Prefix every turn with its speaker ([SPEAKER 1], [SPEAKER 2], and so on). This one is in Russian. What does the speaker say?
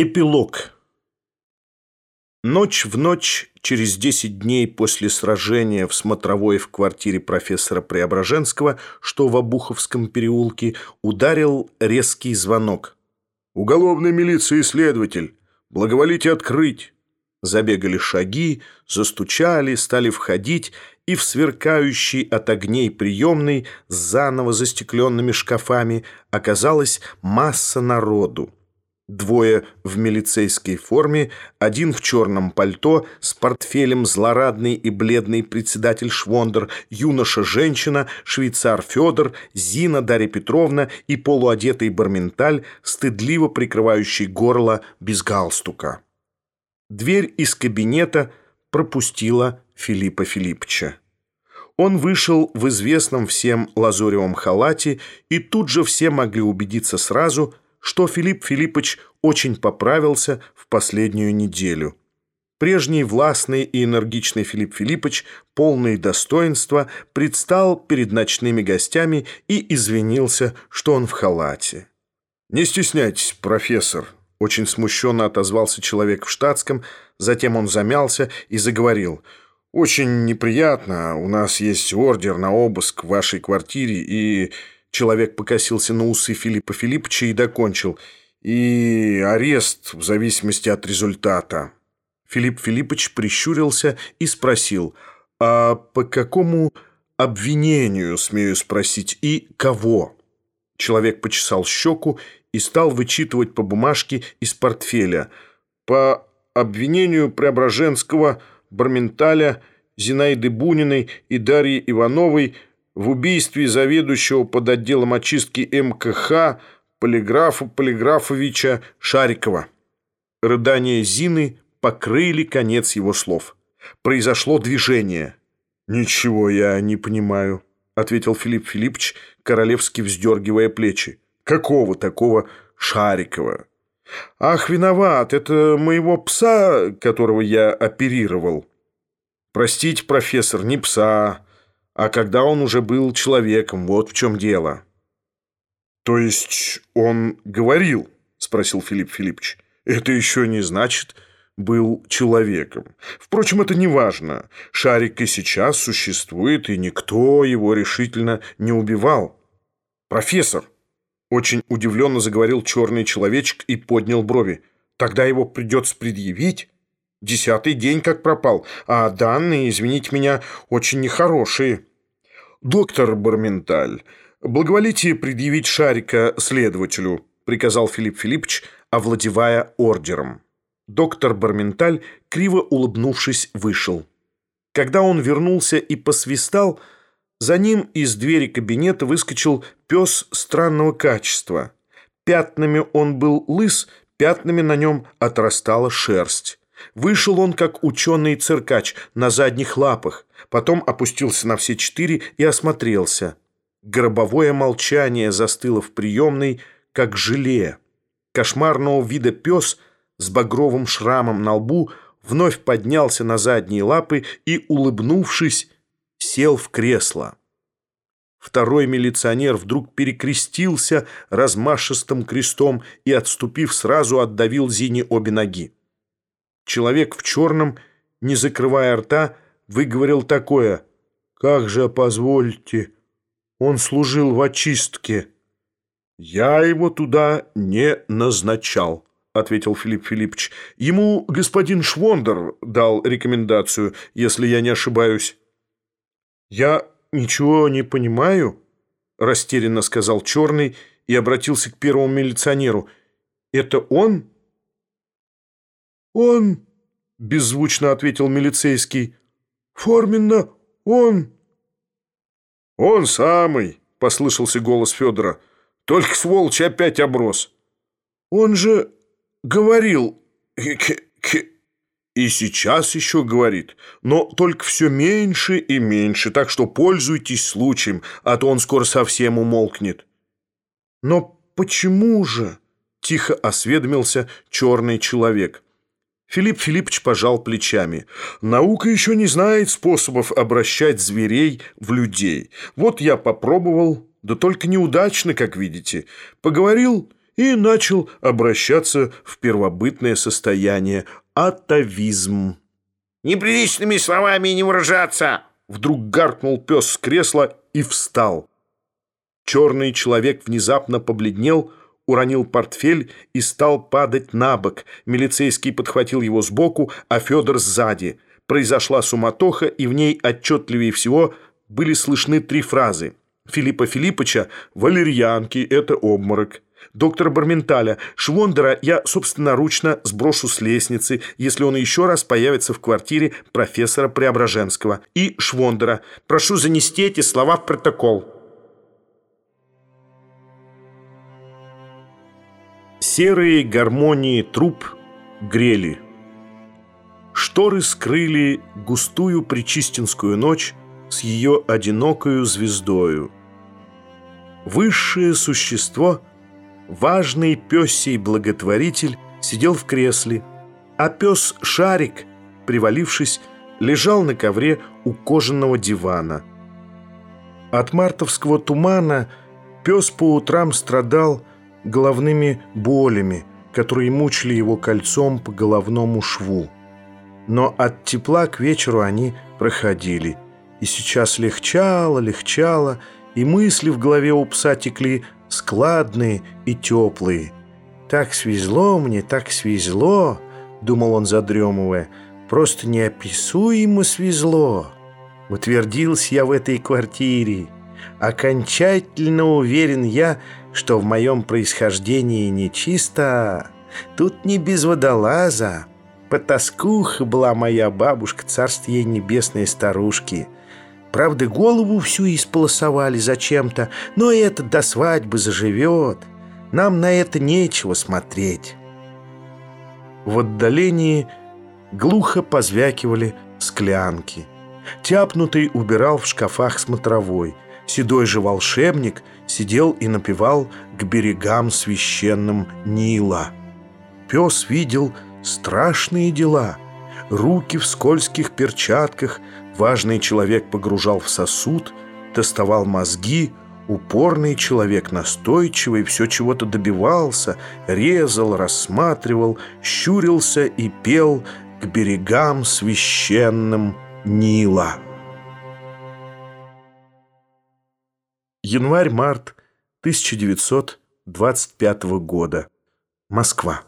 [SPEAKER 1] Эпилог. Ночь в ночь, через 10 дней после сражения в смотровой в квартире профессора Преображенского, что в Обуховском переулке, ударил резкий звонок.
[SPEAKER 2] «Уголовная милиция и следователь! Благоволите открыть!»
[SPEAKER 1] Забегали шаги, застучали, стали входить, и в сверкающей от огней приемной с заново застекленными шкафами оказалась масса народу. Двое в милицейской форме, один в черном пальто, с портфелем злорадный и бледный председатель Швондер, юноша-женщина, швейцар Федор, Зина Дарья Петровна и полуодетый барменталь, стыдливо прикрывающий горло без галстука. Дверь из кабинета пропустила Филиппа Филипповича. Он вышел в известном всем лазуревом халате, и тут же все могли убедиться сразу – что Филипп Филиппович очень поправился в последнюю неделю. Прежний властный и энергичный Филипп Филиппович, полный достоинства, предстал перед ночными гостями и извинился, что он в халате.
[SPEAKER 2] «Не стесняйтесь, профессор», — очень смущенно отозвался человек в штатском, затем он замялся и заговорил. «Очень неприятно, у нас есть ордер на обыск в вашей квартире и...» Человек покосился на усы Филиппа Филипповича и докончил. И арест в зависимости от результата.
[SPEAKER 1] Филипп Филиппович прищурился и спросил, «А по какому обвинению, смею спросить, и кого?» Человек почесал щеку и стал вычитывать по бумажке из портфеля.
[SPEAKER 2] «По обвинению Преображенского, Барменталя, Зинаиды Буниной и Дарьи Ивановой – в убийстве заведующего под отделом очистки МКХ полиграфа Полиграфовича Шарикова.
[SPEAKER 1] Рыдания Зины покрыли конец его слов. Произошло движение.
[SPEAKER 2] «Ничего я не понимаю», — ответил Филипп Филиппович, королевски вздергивая плечи. «Какого такого Шарикова?» «Ах, виноват, это моего пса, которого я оперировал».
[SPEAKER 1] «Простите, профессор, не пса, а когда он уже был человеком, вот в чем дело.
[SPEAKER 2] «То есть он говорил?» – спросил Филипп Филиппович. «Это еще не значит, был человеком. Впрочем, это не важно. Шарик и сейчас существует, и никто его решительно не убивал.
[SPEAKER 1] Профессор!» Очень удивленно заговорил черный человечек и поднял брови. «Тогда его придется предъявить?» Десятый день как пропал, а данные, извините меня, очень нехорошие.
[SPEAKER 2] «Доктор Барменталь, благоволите предъявить шарика следователю», приказал Филипп Филиппович, овладевая ордером.
[SPEAKER 1] Доктор Барменталь, криво улыбнувшись, вышел. Когда он вернулся и посвистал, за ним из двери кабинета выскочил пес странного качества. Пятнами он был лыс, пятнами на нем отрастала шерсть. Вышел он, как ученый-циркач, на задних лапах, потом опустился на все четыре и осмотрелся. Гробовое молчание застыло в приемной, как желе. Кошмарного вида пес с багровым шрамом на лбу вновь поднялся на задние лапы и, улыбнувшись, сел в кресло. Второй милиционер вдруг перекрестился размашистым крестом и, отступив, сразу отдавил Зине обе ноги. Человек в черном, не закрывая рта, выговорил такое. «Как же, позвольте, он служил в очистке». «Я его туда не назначал», — ответил Филипп Филиппович. «Ему господин Швондер дал рекомендацию, если я не ошибаюсь». «Я ничего не понимаю», — растерянно сказал Черный и обратился к первому милиционеру. «Это он?» «Он!» — беззвучно ответил милицейский. «Форменно он!»
[SPEAKER 2] «Он самый!» — послышался голос Федора. «Только сволочь опять оброс!»
[SPEAKER 1] «Он же говорил...»
[SPEAKER 2] «И сейчас еще говорит, но только все меньше и меньше, так что пользуйтесь случаем, а то он скоро совсем умолкнет».
[SPEAKER 1] «Но почему же?» — тихо осведомился черный человек. Филипп Филиппович пожал плечами. «Наука еще не знает способов обращать зверей в людей. Вот я попробовал, да только неудачно, как видите. Поговорил, и начал обращаться в первобытное состояние – атовизм.
[SPEAKER 2] «Неприличными словами не выражаться!»
[SPEAKER 1] Вдруг гаркнул пес с кресла и встал. Черный человек внезапно побледнел, уронил портфель и стал падать на бок. Милицейский подхватил его сбоку, а Федор сзади. Произошла суматоха, и в ней отчетливее всего были слышны три фразы. Филиппа Филиппыча «Валерьянки – это обморок». Доктора Барменталя «Швондера я собственноручно сброшу с лестницы, если он еще раз появится в квартире профессора Преображенского». И Швондера «Прошу занести эти слова в протокол». Серые гармонии труб грели. Шторы скрыли густую причистинскую ночь с ее одинокою звездою. Высшее существо, важный песий благотворитель, сидел в кресле, а пес Шарик, привалившись, лежал на ковре у кожаного дивана. От мартовского тумана пес по утрам страдал головными болями, которые мучили его кольцом по головному шву. Но от тепла к вечеру они проходили. И сейчас легчало, легчало, и мысли в голове у пса текли складные и теплые. «Так свезло мне, так свезло», — думал он, задремывая, — «просто неописуемо свезло». Утвердился я в этой квартире. Окончательно уверен я, что в моем происхождении нечисто. Тут не без водолаза. Потаскуха была моя бабушка, царствие небесной старушки. Правда, голову всю исполосовали зачем-то, но это до свадьбы заживет. Нам на это нечего смотреть. В отдалении глухо позвякивали склянки. Тяпнутый убирал в шкафах смотровой – Седой же волшебник сидел и напевал к берегам священным Нила. Пес видел страшные дела. Руки в скользких перчатках важный человек погружал в сосуд, тестовал мозги, упорный человек настойчивый все чего-то добивался, резал, рассматривал, щурился и пел к берегам священным Нила. Январь-март 1925 года. Москва.